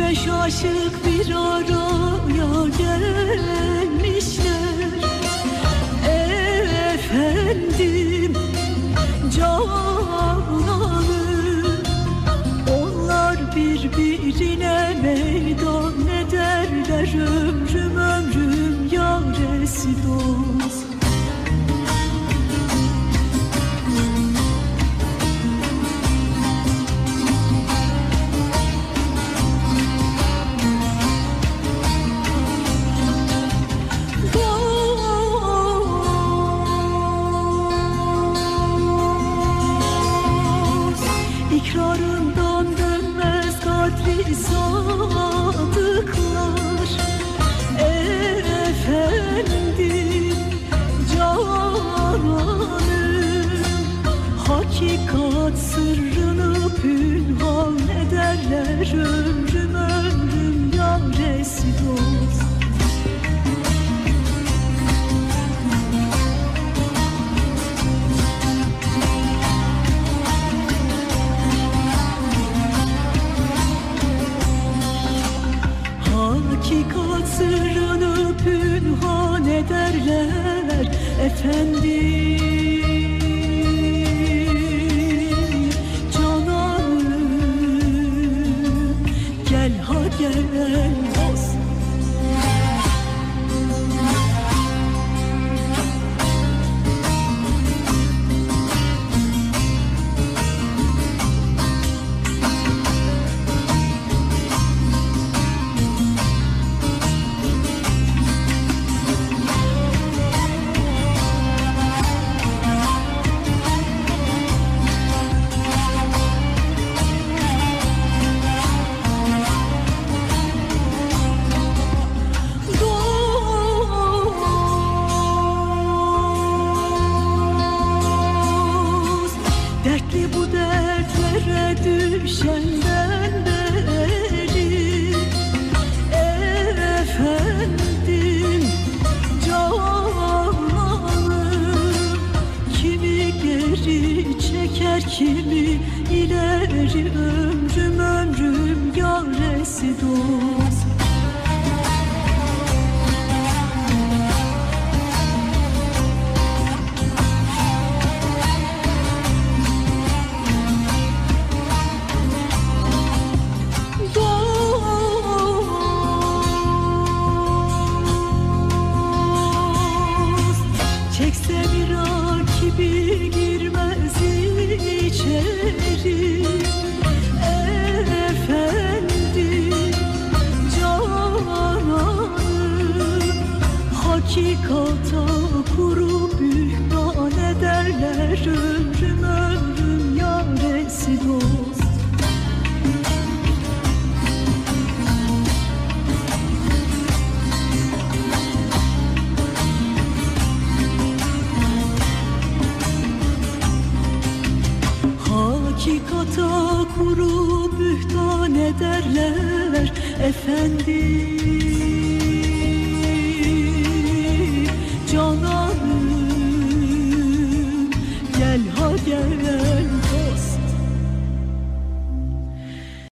Beş aşık bir araya gelmişler. Efendim cananım Onlar birbirine meydan ederler. Ömrüm sadıklar. Efendim cananım. Hakikat sırrını pünhan ederler. Ömrüm ömrüm yaresi dost Efendim düşenden beri. Efendim cananım Kimi geri çeker kimi ileri. Ömrüm ömrüm yaresi dost Hakikata kuru bühtan ederler Ömrüm ömrüm yaresi dost. Hakikata kuru bühtan ederler efendim